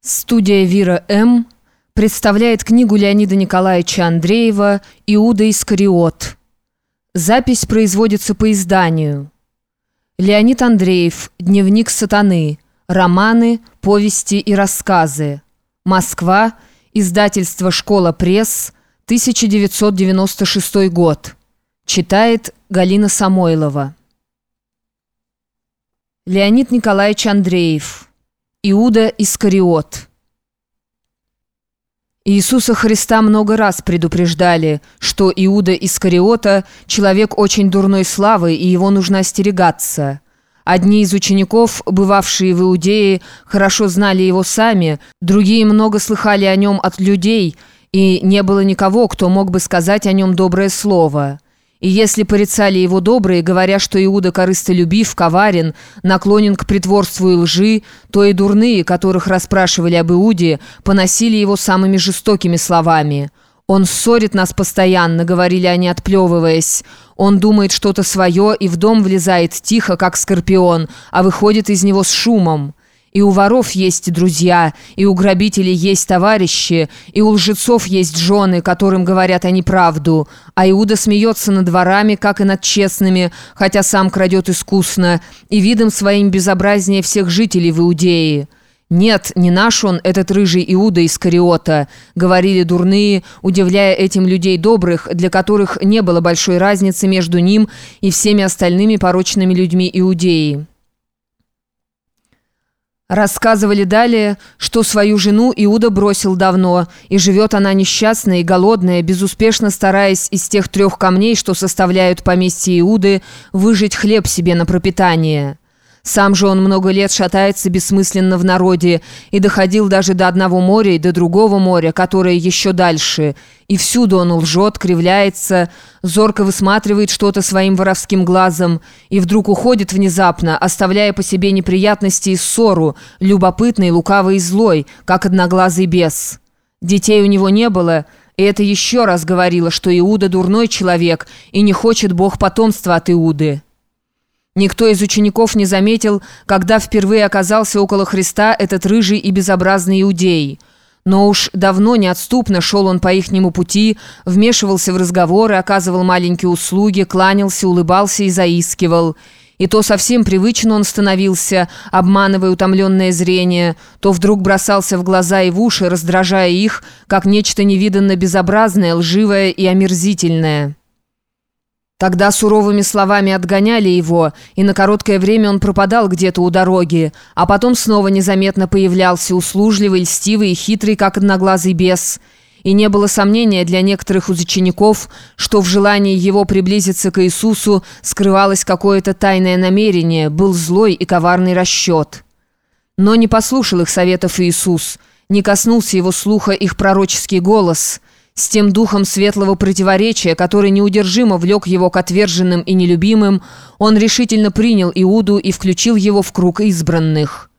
Студия «Вира М.» представляет книгу Леонида Николаевича Андреева «Иуда Искариот». Запись производится по изданию. Леонид Андреев «Дневник сатаны», романы, повести и рассказы. Москва, издательство «Школа пресс», 1996 год. Читает Галина Самойлова. Леонид Николаевич Андреев Иуда Искариот Иисуса Христа много раз предупреждали, что Иуда Искариота – человек очень дурной славы, и его нужно остерегаться. Одни из учеников, бывавшие в Иудее, хорошо знали его сами, другие много слыхали о нем от людей, и не было никого, кто мог бы сказать о нем доброе слово. И если порицали его добрые, говоря, что Иуда корыстолюбив, коварен, наклонен к притворству и лжи, то и дурные, которых расспрашивали об Иуде, поносили его самыми жестокими словами. «Он ссорит нас постоянно», — говорили они, отплевываясь. «Он думает что-то свое и в дом влезает тихо, как скорпион, а выходит из него с шумом». И у воров есть друзья, и у грабителей есть товарищи, и у лжецов есть жены, которым говорят они правду. А Иуда смеется над ворами, как и над честными, хотя сам крадет искусно, и видом своим безобразнее всех жителей в Иудее. «Нет, не наш он, этот рыжий Иуда из Кариота», — говорили дурные, удивляя этим людей добрых, для которых не было большой разницы между ним и всеми остальными порочными людьми Иудеи. Рассказывали далее, что свою жену Иуда бросил давно, и живет она несчастная и голодная, безуспешно стараясь из тех трех камней, что составляют поместье Иуды, выжить хлеб себе на пропитание. Сам же он много лет шатается бессмысленно в народе и доходил даже до одного моря и до другого моря, которое еще дальше. И всюду он лжет, кривляется, зорко высматривает что-то своим воровским глазом и вдруг уходит внезапно, оставляя по себе неприятности и ссору, любопытный, лукавый и злой, как одноглазый бес. Детей у него не было, и это еще раз говорило, что Иуда дурной человек, и не хочет Бог потомства от Иуды. Никто из учеников не заметил, когда впервые оказался около Христа этот рыжий и безобразный иудей. Но уж давно неотступно шел он по ихнему пути, вмешивался в разговоры, оказывал маленькие услуги, кланялся, улыбался и заискивал. И то совсем привычно он становился, обманывая утомленное зрение, то вдруг бросался в глаза и в уши, раздражая их, как нечто невиданно безобразное, лживое и омерзительное. Тогда суровыми словами отгоняли его, и на короткое время он пропадал где-то у дороги, а потом снова незаметно появлялся услужливый, льстивый и хитрый, как одноглазый бес. И не было сомнения для некоторых из учеников, что в желании его приблизиться к Иисусу скрывалось какое-то тайное намерение, был злой и коварный расчет. Но не послушал их советов Иисус, не коснулся его слуха их пророческий голос – с тем духом светлого противоречия, который неудержимо влек его к отверженным и нелюбимым, он решительно принял Иуду и включил его в круг избранных.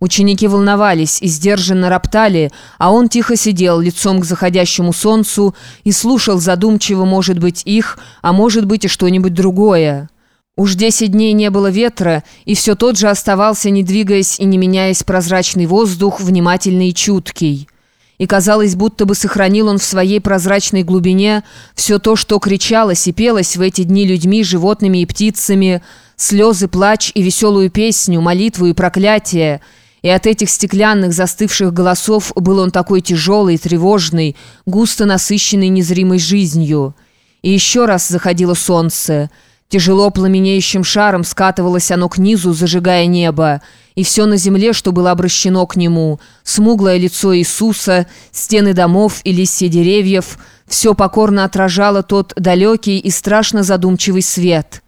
Ученики волновались и сдержанно роптали, а он тихо сидел лицом к заходящему солнцу и слушал задумчиво, может быть, их, а может быть и что-нибудь другое. Уж десять дней не было ветра, и все тот же оставался, не двигаясь и не меняясь прозрачный воздух, внимательный и чуткий и казалось, будто бы сохранил он в своей прозрачной глубине все то, что кричалось и пелось в эти дни людьми, животными и птицами, слезы, плач и веселую песню, молитву и проклятие. И от этих стеклянных застывших голосов был он такой тяжелый, тревожный, густо насыщенный незримой жизнью. И еще раз заходило солнце – Тяжело пламенеющим шаром скатывалось оно к низу, зажигая небо, и все на земле, что было обращено к нему, смуглое лицо Иисуса, стены домов и листья деревьев, все покорно отражало тот далекий и страшно задумчивый свет.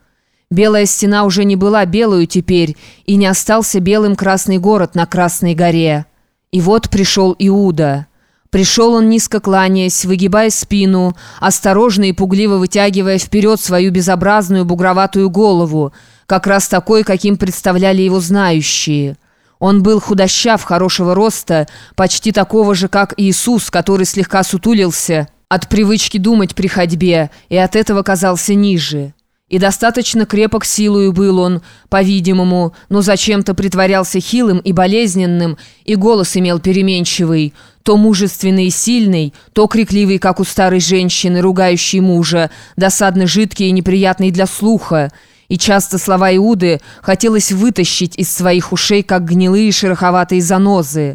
Белая стена уже не была белую теперь, и не остался белым красный город на Красной горе. И вот пришел Иуда. Пришел он низко кланяясь, выгибая спину, осторожно и пугливо вытягивая вперед свою безобразную бугроватую голову, как раз такой, каким представляли его знающие. Он был худощав, хорошего роста, почти такого же, как Иисус, который слегка сутулился от привычки думать при ходьбе и от этого казался ниже. И достаточно крепок силою был он, по-видимому, но зачем-то притворялся хилым и болезненным, и голос имел переменчивый, то мужественный и сильный, то крикливый, как у старой женщины, ругающей мужа, досадно жидкий и неприятный для слуха. И часто слова Иуды хотелось вытащить из своих ушей, как гнилые шероховатые занозы.